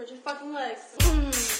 Spotify com Lex.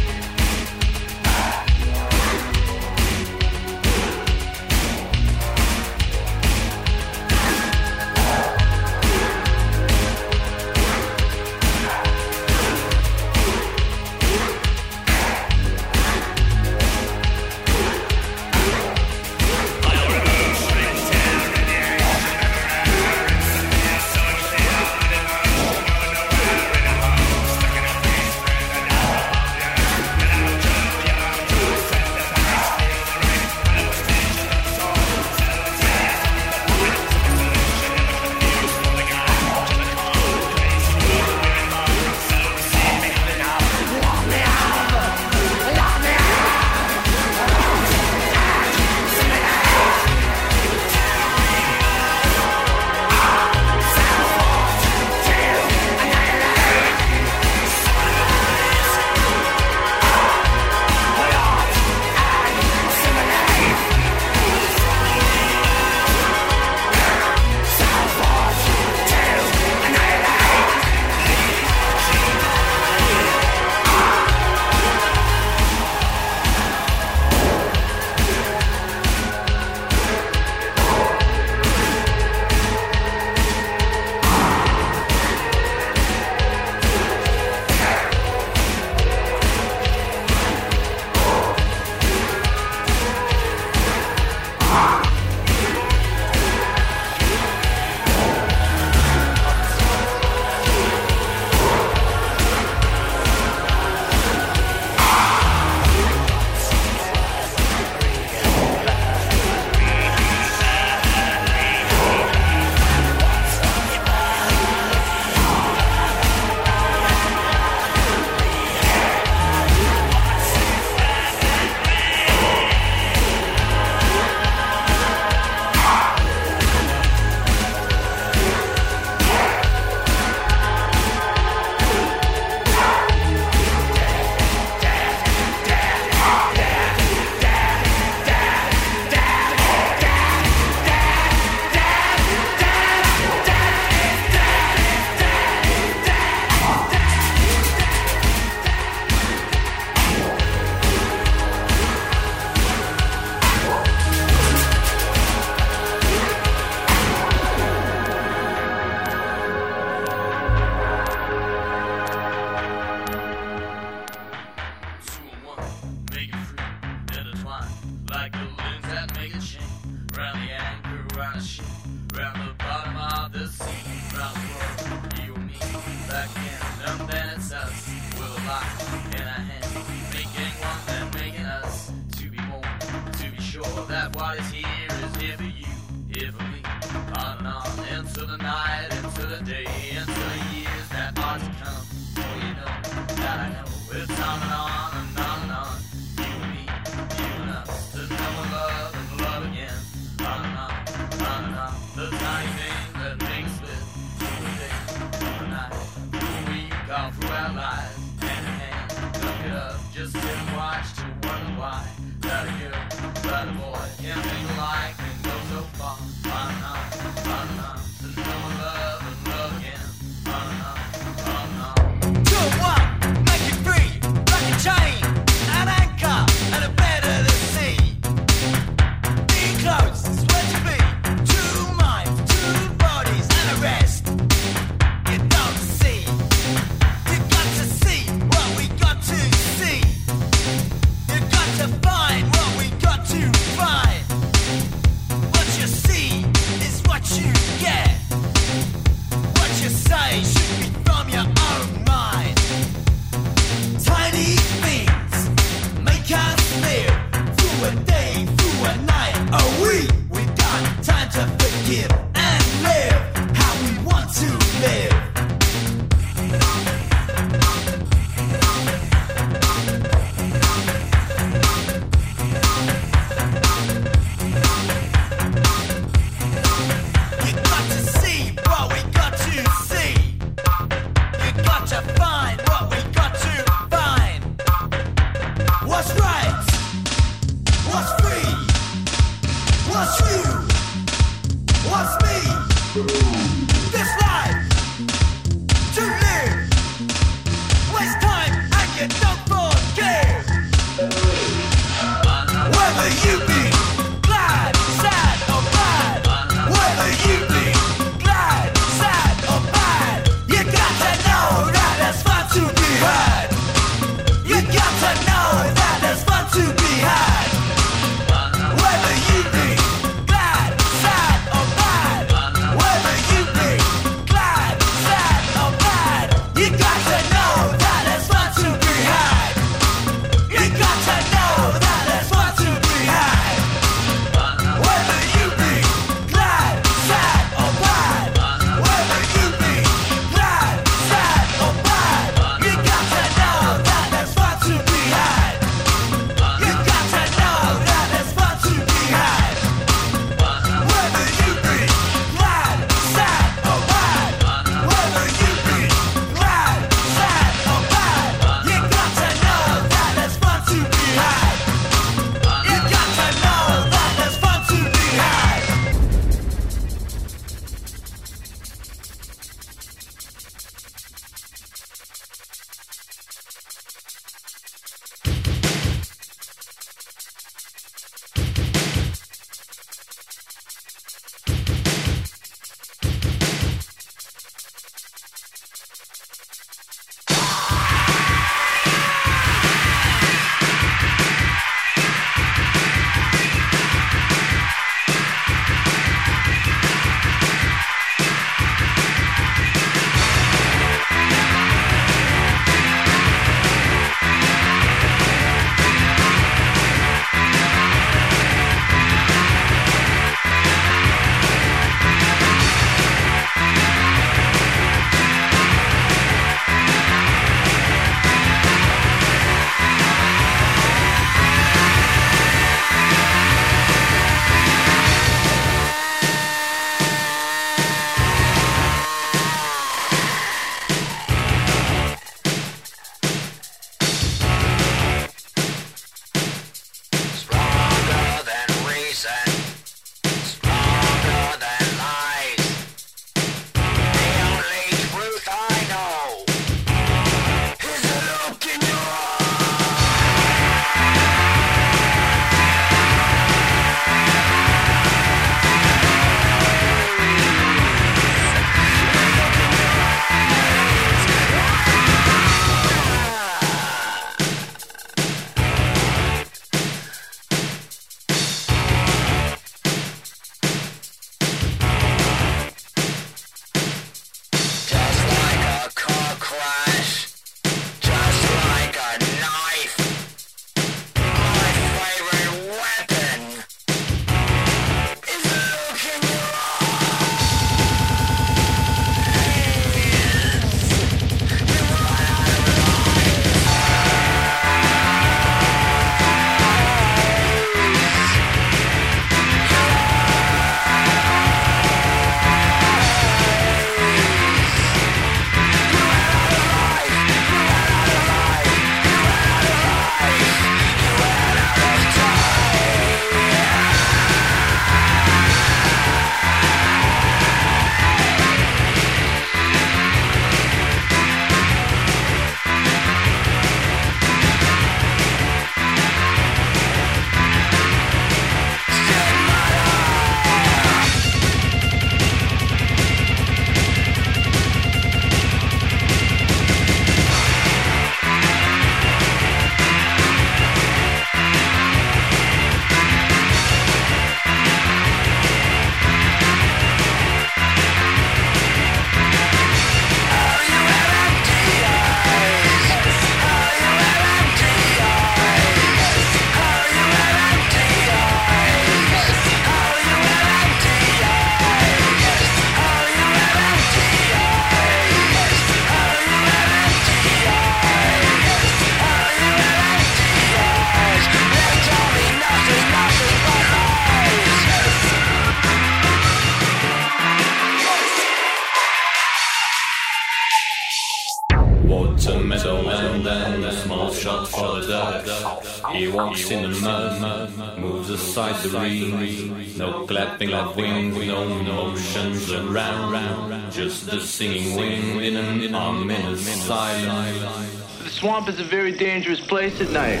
The. No clapping of wings, no motions around. Just the singing wind in an ominous silence. The swamp is a very dangerous place at night.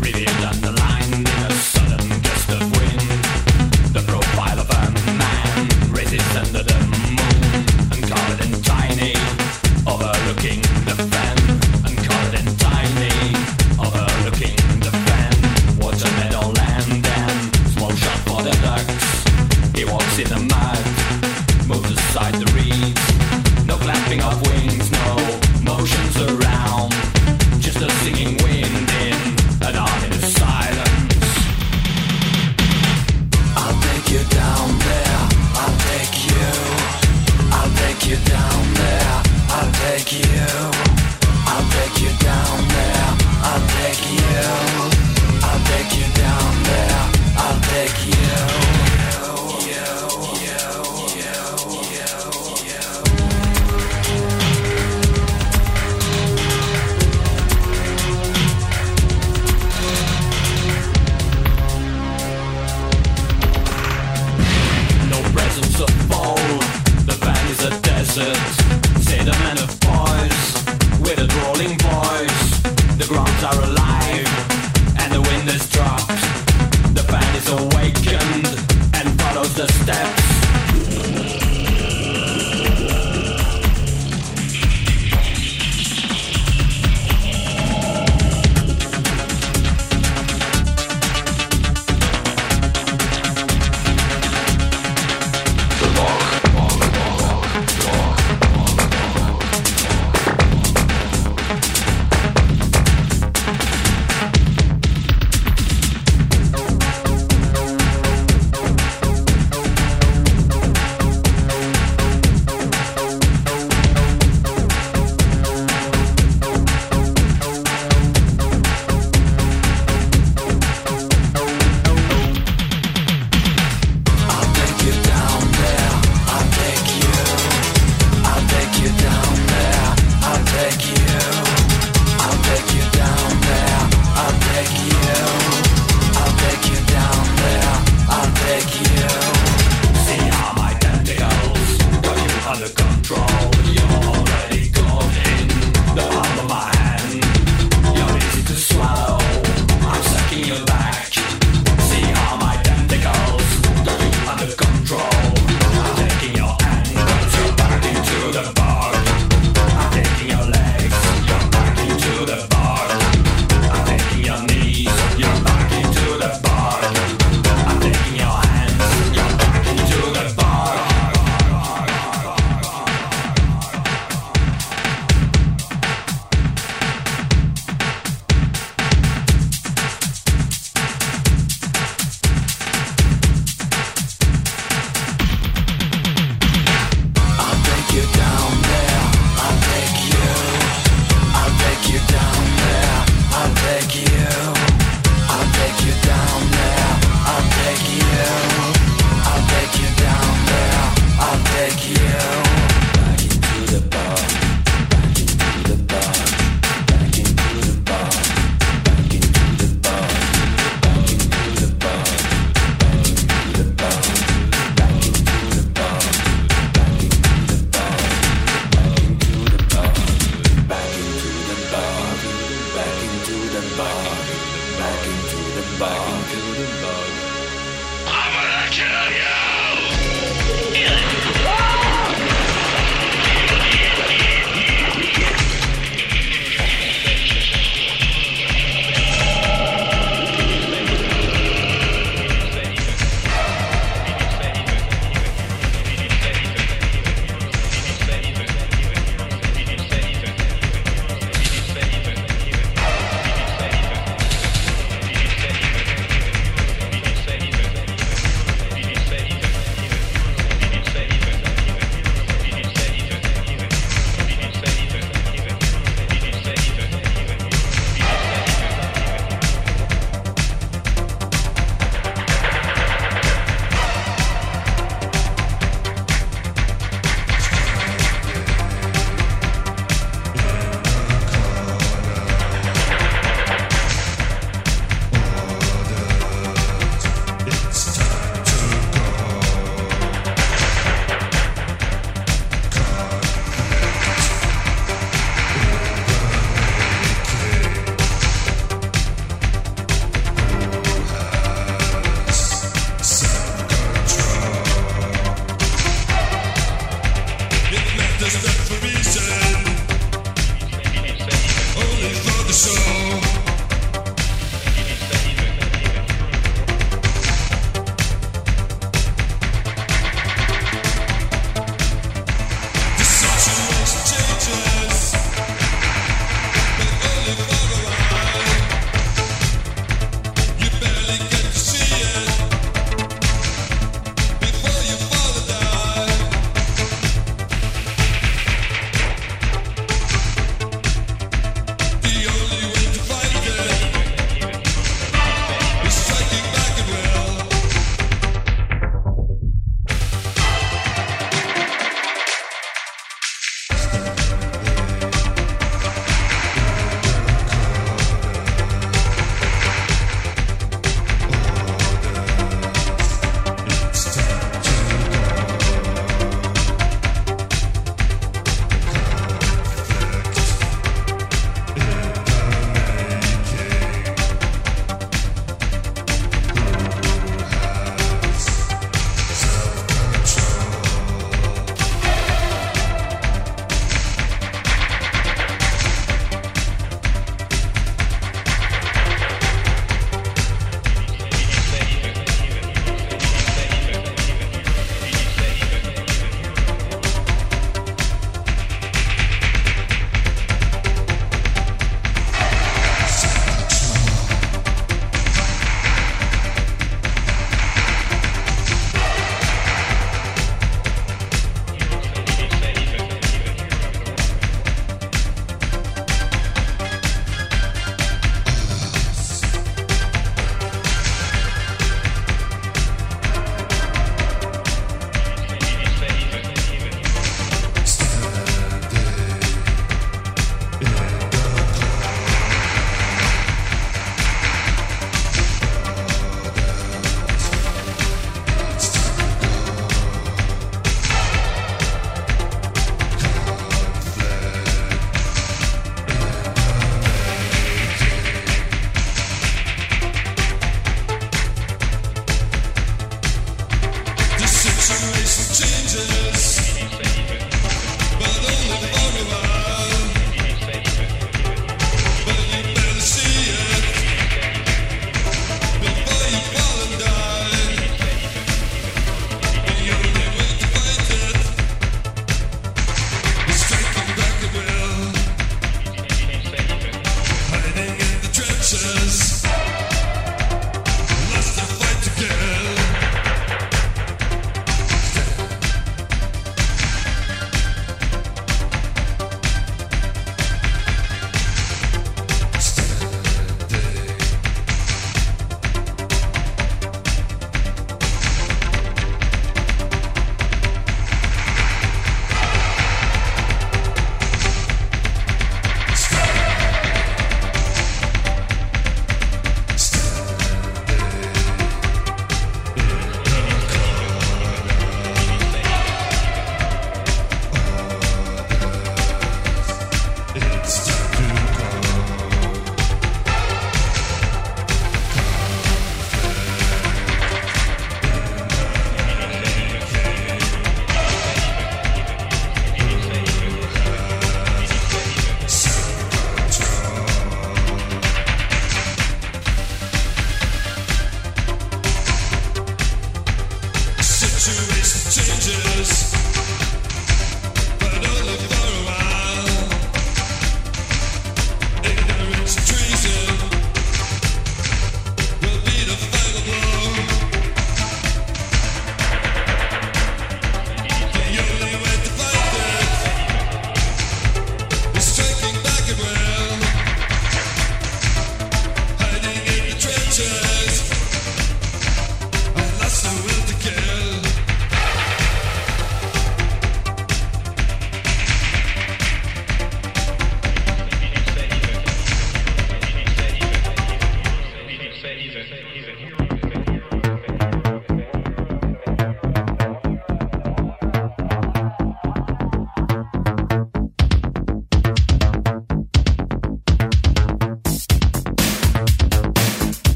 Revealed on the